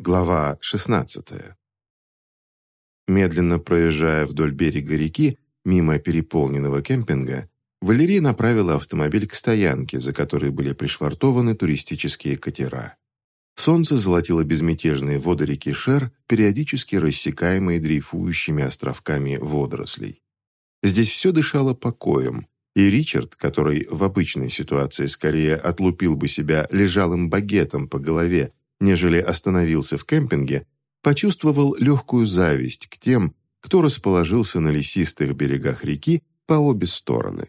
Глава 16. Медленно проезжая вдоль берега реки, мимо переполненного кемпинга, Валерия направила автомобиль к стоянке, за которой были пришвартованы туристические катера. Солнце золотило безмятежные воды реки Шер, периодически рассекаемые дрейфующими островками водорослей. Здесь все дышало покоем, и Ричард, который в обычной ситуации скорее отлупил бы себя лежалым багетом по голове, нежели остановился в кемпинге, почувствовал легкую зависть к тем, кто расположился на лесистых берегах реки по обе стороны.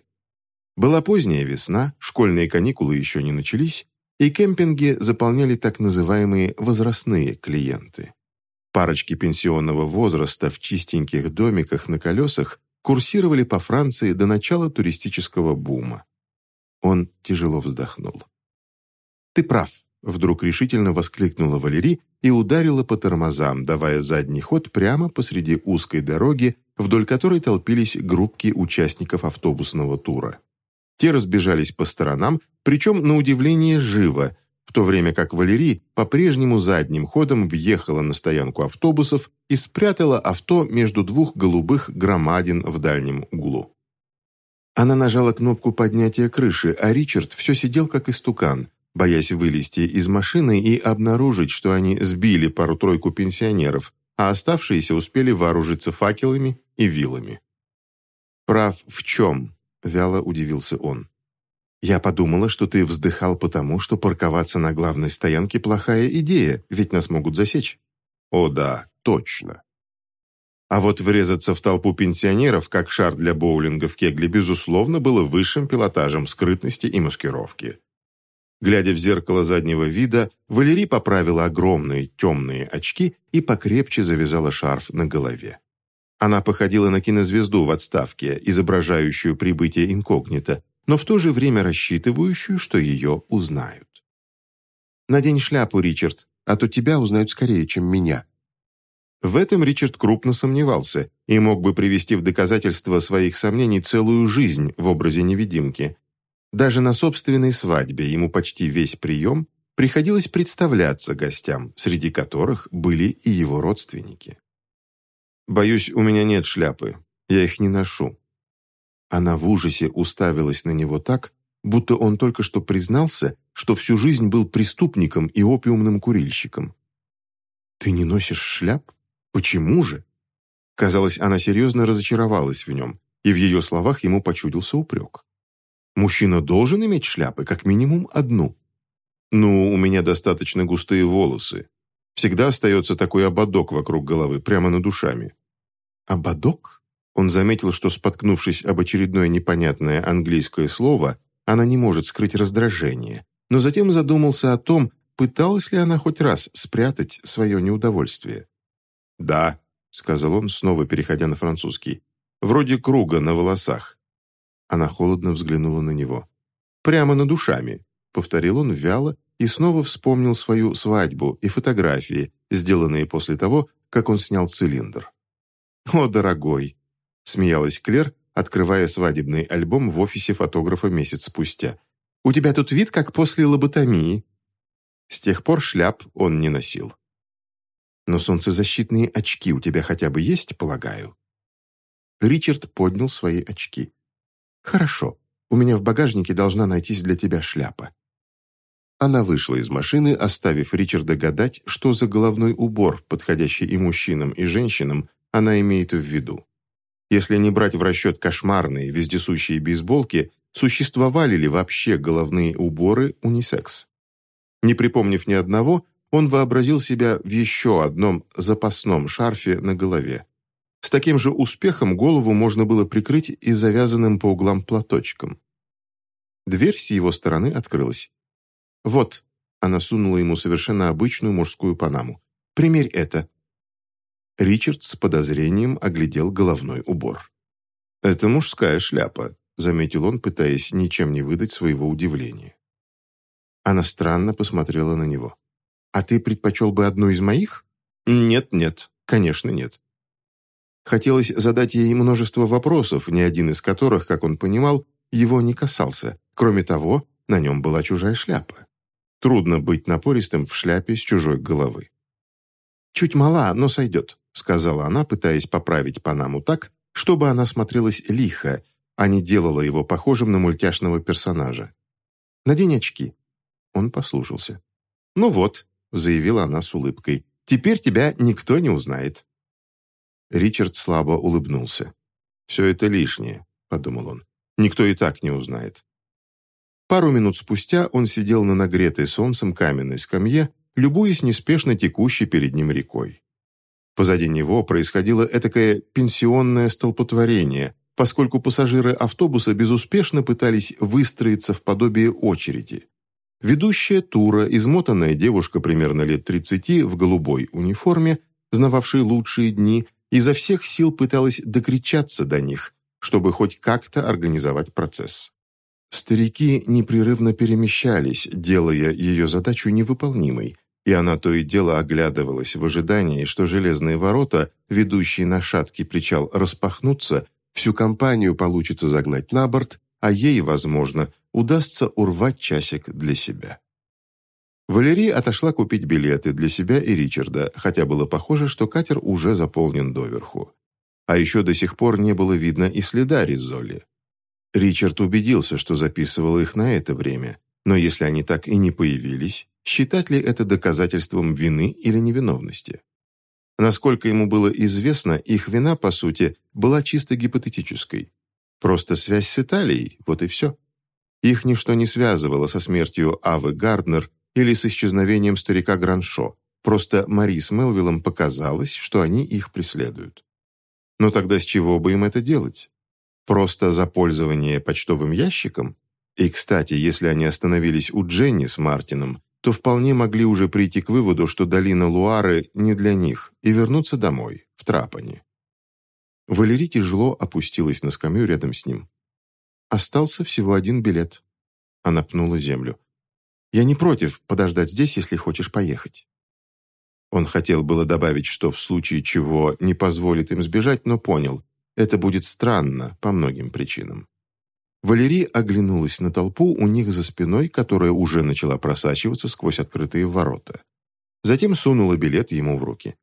Была поздняя весна, школьные каникулы еще не начались, и кемпинги заполняли так называемые возрастные клиенты. Парочки пенсионного возраста в чистеньких домиках на колесах курсировали по Франции до начала туристического бума. Он тяжело вздохнул. «Ты прав», Вдруг решительно воскликнула Валерий и ударила по тормозам, давая задний ход прямо посреди узкой дороги, вдоль которой толпились группки участников автобусного тура. Те разбежались по сторонам, причем, на удивление, живо, в то время как Валерий по-прежнему задним ходом въехала на стоянку автобусов и спрятала авто между двух голубых громадин в дальнем углу. Она нажала кнопку поднятия крыши, а Ричард все сидел как истукан – боясь вылезти из машины и обнаружить, что они сбили пару-тройку пенсионеров, а оставшиеся успели вооружиться факелами и вилами. «Прав в чем?» – вяло удивился он. «Я подумала, что ты вздыхал потому, что парковаться на главной стоянке – плохая идея, ведь нас могут засечь». «О да, точно». А вот врезаться в толпу пенсионеров, как шар для боулинга в кегле, безусловно, было высшим пилотажем скрытности и маскировки. Глядя в зеркало заднего вида, Валерий поправила огромные темные очки и покрепче завязала шарф на голове. Она походила на кинозвезду в отставке, изображающую прибытие инкогнито, но в то же время рассчитывающую, что ее узнают. «Надень шляпу, Ричард, а то тебя узнают скорее, чем меня». В этом Ричард крупно сомневался и мог бы привести в доказательство своих сомнений целую жизнь в образе невидимки, даже на собственной свадьбе ему почти весь прием приходилось представляться гостям, среди которых были и его родственники. «Боюсь, у меня нет шляпы. Я их не ношу». Она в ужасе уставилась на него так, будто он только что признался, что всю жизнь был преступником и опиумным курильщиком. «Ты не носишь шляп? Почему же?» Казалось, она серьезно разочаровалась в нем, и в ее словах ему почудился упрек. Мужчина должен иметь шляпы, как минимум одну. Ну, у меня достаточно густые волосы. Всегда остается такой ободок вокруг головы, прямо над душами. Ободок? Он заметил, что, споткнувшись об очередное непонятное английское слово, она не может скрыть раздражение, но затем задумался о том, пыталась ли она хоть раз спрятать свое неудовольствие. «Да», — сказал он, снова переходя на французский, — «вроде круга на волосах. Она холодно взглянула на него. «Прямо над душами», — повторил он вяло и снова вспомнил свою свадьбу и фотографии, сделанные после того, как он снял цилиндр. «О, дорогой!» — смеялась Клер, открывая свадебный альбом в офисе фотографа месяц спустя. «У тебя тут вид, как после лоботомии». С тех пор шляп он не носил. «Но солнцезащитные очки у тебя хотя бы есть, полагаю?» Ричард поднял свои очки. «Хорошо, у меня в багажнике должна найтись для тебя шляпа». Она вышла из машины, оставив Ричарда гадать, что за головной убор, подходящий и мужчинам, и женщинам, она имеет в виду. Если не брать в расчет кошмарные, вездесущие бейсболки, существовали ли вообще головные уборы унисекс? Не припомнив ни одного, он вообразил себя в еще одном запасном шарфе на голове. С таким же успехом голову можно было прикрыть и завязанным по углам платочком. Дверь с его стороны открылась. «Вот», — она сунула ему совершенно обычную мужскую панаму. «Примерь это». Ричард с подозрением оглядел головной убор. «Это мужская шляпа», — заметил он, пытаясь ничем не выдать своего удивления. Она странно посмотрела на него. «А ты предпочел бы одну из моих?» «Нет-нет, конечно нет. Хотелось задать ей множество вопросов, ни один из которых, как он понимал, его не касался. Кроме того, на нем была чужая шляпа. Трудно быть напористым в шляпе с чужой головы. «Чуть мала, но сойдет», — сказала она, пытаясь поправить Панаму так, чтобы она смотрелась лихо, а не делала его похожим на мультяшного персонажа. «Надень очки». Он послушался. «Ну вот», — заявила она с улыбкой, — «теперь тебя никто не узнает». Ричард слабо улыбнулся. «Все это лишнее», — подумал он. «Никто и так не узнает». Пару минут спустя он сидел на нагретой солнцем каменной скамье, любуясь неспешно текущей перед ним рекой. Позади него происходило этакое пенсионное столпотворение, поскольку пассажиры автобуса безуспешно пытались выстроиться в подобие очереди. Ведущая тура, измотанная девушка примерно лет 30 в голубой униформе, знававшей лучшие дни, изо всех сил пыталась докричаться до них, чтобы хоть как-то организовать процесс. Старики непрерывно перемещались, делая ее задачу невыполнимой, и она то и дело оглядывалась в ожидании, что железные ворота, ведущие на шаткий причал, распахнутся, всю компанию получится загнать на борт, а ей, возможно, удастся урвать часик для себя. Валерий отошла купить билеты для себя и Ричарда, хотя было похоже, что катер уже заполнен доверху. А еще до сих пор не было видно и следа Ризоли. Ричард убедился, что записывал их на это время, но если они так и не появились, считать ли это доказательством вины или невиновности? Насколько ему было известно, их вина, по сути, была чисто гипотетической. Просто связь с Италией, вот и все. Их ничто не связывало со смертью Авы Гарднер или с исчезновением старика Граншо. Просто Мари с Мелвиллом показалось, что они их преследуют. Но тогда с чего бы им это делать? Просто за пользование почтовым ящиком? И, кстати, если они остановились у Дженни с Мартином, то вполне могли уже прийти к выводу, что долина Луары не для них, и вернуться домой, в Трапани. Валерий тяжело опустилась на скамью рядом с ним. Остался всего один билет. Она пнула землю. Я не против подождать здесь, если хочешь поехать». Он хотел было добавить, что в случае чего не позволит им сбежать, но понял, это будет странно по многим причинам. Валерий оглянулась на толпу у них за спиной, которая уже начала просачиваться сквозь открытые ворота. Затем сунула билет ему в руки.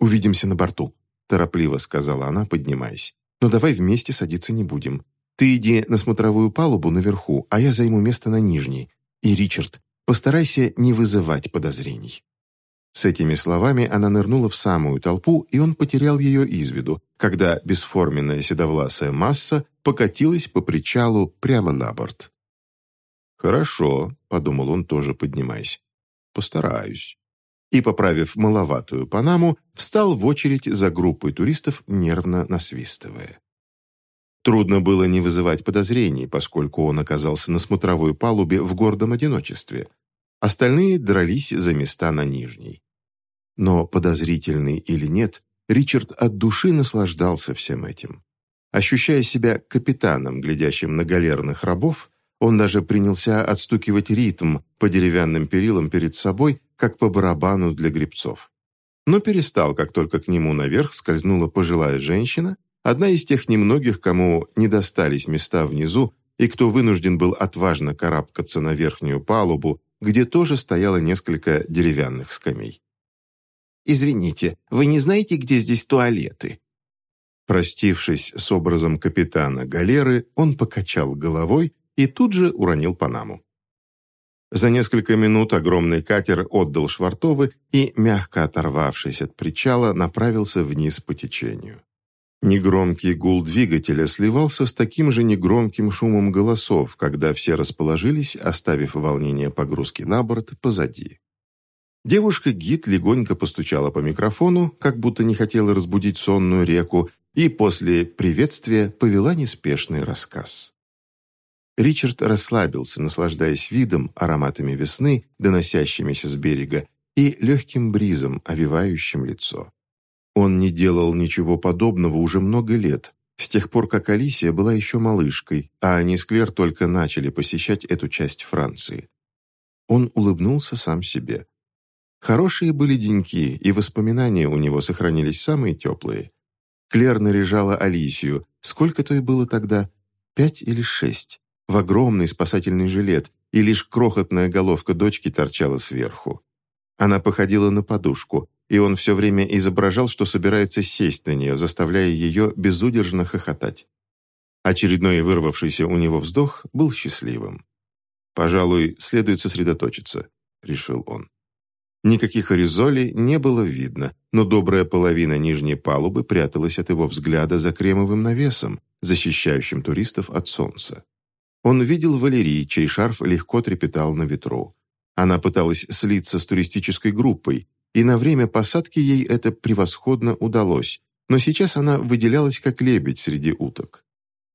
«Увидимся на борту», – торопливо сказала она, поднимаясь. «Но давай вместе садиться не будем. Ты иди на смотровую палубу наверху, а я займу место на нижней. И, Ричард, постарайся не вызывать подозрений». С этими словами она нырнула в самую толпу, и он потерял ее из виду, когда бесформенная седовласая масса покатилась по причалу прямо на борт. «Хорошо», — подумал он, тоже поднимаясь. «Постараюсь». И, поправив маловатую панаму, встал в очередь за группой туристов, нервно насвистывая. Трудно было не вызывать подозрений, поскольку он оказался на смотровой палубе в гордом одиночестве. Остальные дрались за места на нижней. Но, подозрительный или нет, Ричард от души наслаждался всем этим. Ощущая себя капитаном, глядящим на галерных рабов, он даже принялся отстукивать ритм по деревянным перилам перед собой, как по барабану для гребцов. Но перестал, как только к нему наверх скользнула пожилая женщина Одна из тех немногих, кому не достались места внизу, и кто вынужден был отважно карабкаться на верхнюю палубу, где тоже стояло несколько деревянных скамей. «Извините, вы не знаете, где здесь туалеты?» Простившись с образом капитана галеры, он покачал головой и тут же уронил Панаму. За несколько минут огромный катер отдал швартовы и, мягко оторвавшись от причала, направился вниз по течению. Негромкий гул двигателя сливался с таким же негромким шумом голосов, когда все расположились, оставив волнение погрузки на борт позади. Девушка-гид легонько постучала по микрофону, как будто не хотела разбудить сонную реку, и после приветствия повела неспешный рассказ. Ричард расслабился, наслаждаясь видом, ароматами весны, доносящимися с берега, и легким бризом, овивающим лицо. Он не делал ничего подобного уже много лет, с тех пор, как Алисия была еще малышкой, а они с Клер только начали посещать эту часть Франции. Он улыбнулся сам себе. Хорошие были деньки, и воспоминания у него сохранились самые теплые. Клер наряжала Алисию, сколько то и было тогда, пять или шесть, в огромный спасательный жилет, и лишь крохотная головка дочки торчала сверху. Она походила на подушку, и он все время изображал, что собирается сесть на нее, заставляя ее безудержно хохотать. Очередной вырвавшийся у него вздох был счастливым. «Пожалуй, следует сосредоточиться», — решил он. Никаких оризолей не было видно, но добрая половина нижней палубы пряталась от его взгляда за кремовым навесом, защищающим туристов от солнца. Он видел Валерий, чей шарф легко трепетал на ветру. Она пыталась слиться с туристической группой, и на время посадки ей это превосходно удалось, но сейчас она выделялась как лебедь среди уток.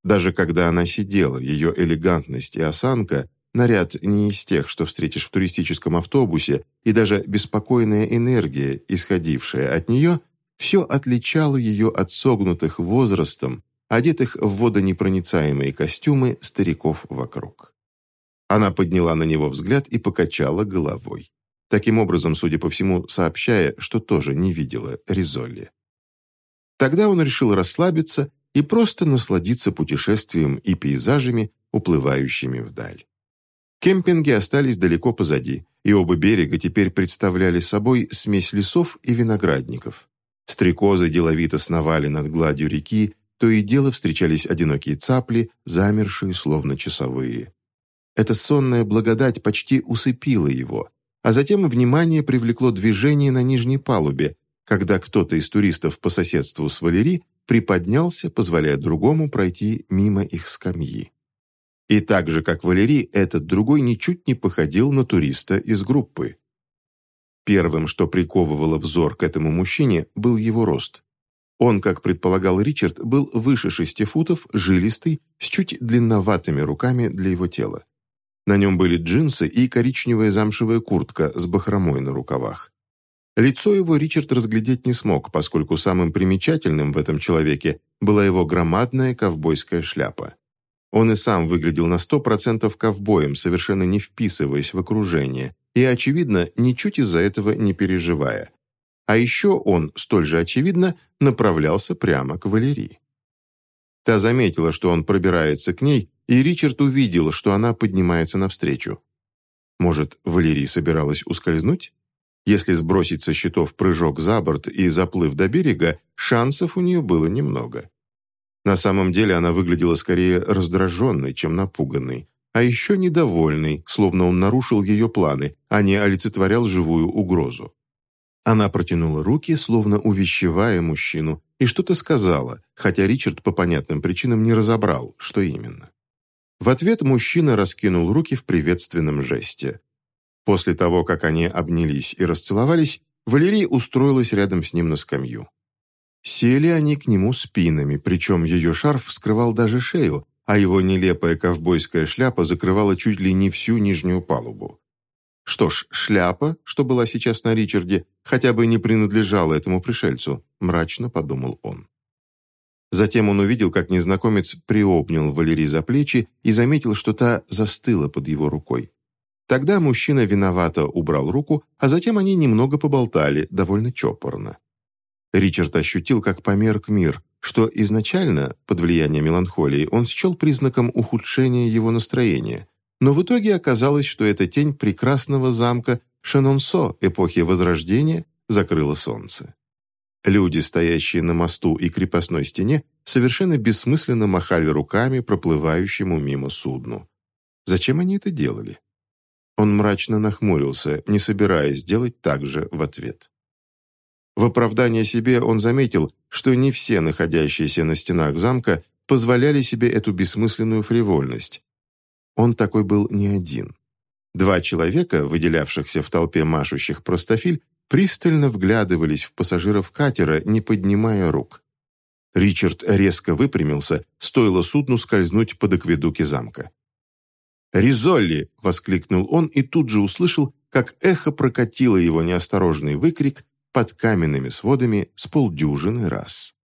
Даже когда она сидела, ее элегантность и осанка, наряд не из тех, что встретишь в туристическом автобусе, и даже беспокойная энергия, исходившая от нее, все отличало ее от согнутых возрастом, одетых в водонепроницаемые костюмы стариков вокруг. Она подняла на него взгляд и покачала головой таким образом, судя по всему, сообщая, что тоже не видела Ризолли. Тогда он решил расслабиться и просто насладиться путешествием и пейзажами, уплывающими вдаль. Кемпинги остались далеко позади, и оба берега теперь представляли собой смесь лесов и виноградников. Стрекозы деловито сновали над гладью реки, то и дело встречались одинокие цапли, замершие словно часовые. Эта сонная благодать почти усыпила его, а затем внимание привлекло движение на нижней палубе, когда кто-то из туристов по соседству с Валери приподнялся, позволяя другому пройти мимо их скамьи. И так же, как Валерий, этот другой ничуть не походил на туриста из группы. Первым, что приковывало взор к этому мужчине, был его рост. Он, как предполагал Ричард, был выше шести футов, жилистый, с чуть длинноватыми руками для его тела. На нем были джинсы и коричневая замшевая куртка с бахромой на рукавах. Лицо его Ричард разглядеть не смог, поскольку самым примечательным в этом человеке была его громадная ковбойская шляпа. Он и сам выглядел на сто процентов ковбоем, совершенно не вписываясь в окружение, и, очевидно, ничуть из-за этого не переживая. А еще он, столь же очевидно, направлялся прямо к Валерии. Та заметила, что он пробирается к ней, и Ричард увидел, что она поднимается навстречу. Может, Валерий собиралась ускользнуть? Если сбросить со счетов прыжок за борт и заплыв до берега, шансов у нее было немного. На самом деле она выглядела скорее раздраженной, чем напуганной, а еще недовольной, словно он нарушил ее планы, а не олицетворял живую угрозу. Она протянула руки, словно увещевая мужчину, и что-то сказала, хотя Ричард по понятным причинам не разобрал, что именно. В ответ мужчина раскинул руки в приветственном жесте. После того, как они обнялись и расцеловались, Валерий устроилась рядом с ним на скамью. Сели они к нему спинами, причем ее шарф скрывал даже шею, а его нелепая ковбойская шляпа закрывала чуть ли не всю нижнюю палубу. Что ж, шляпа, что была сейчас на Ричарде, хотя бы не принадлежала этому пришельцу, мрачно подумал он. Затем он увидел, как незнакомец приобнял Валерий за плечи и заметил, что та застыла под его рукой. Тогда мужчина виновато убрал руку, а затем они немного поболтали, довольно чопорно. Ричард ощутил, как померк мир, что изначально, под влиянием меланхолии, он счел признаком ухудшения его настроения, но в итоге оказалось, что эта тень прекрасного замка Шенонсо эпохи Возрождения закрыла солнце. Люди, стоящие на мосту и крепостной стене, совершенно бессмысленно махали руками проплывающему мимо судну. Зачем они это делали? Он мрачно нахмурился, не собираясь делать так же в ответ. В оправдание себе он заметил, что не все находящиеся на стенах замка позволяли себе эту бессмысленную фривольность. Он такой был не один. Два человека, выделявшихся в толпе машущих простофиль, пристально вглядывались в пассажиров катера, не поднимая рук. Ричард резко выпрямился, стоило судну скользнуть под акведуки замка. «Ризолли!» — воскликнул он и тут же услышал, как эхо прокатило его неосторожный выкрик под каменными сводами с полдюжины раз.